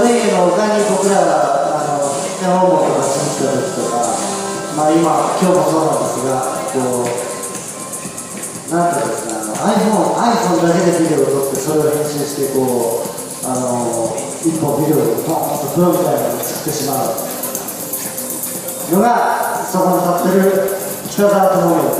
それ以外の他に僕らがの絵本とか作った時とか、まあ、今今日もそうなんですがこうなんていうんですか iPhone, iPhone だけでビデオを撮ってそれを編集してこうあの一本ビデオでポンとプロみたいなのを作ってしまう。のがそこに立ってる北沢智美。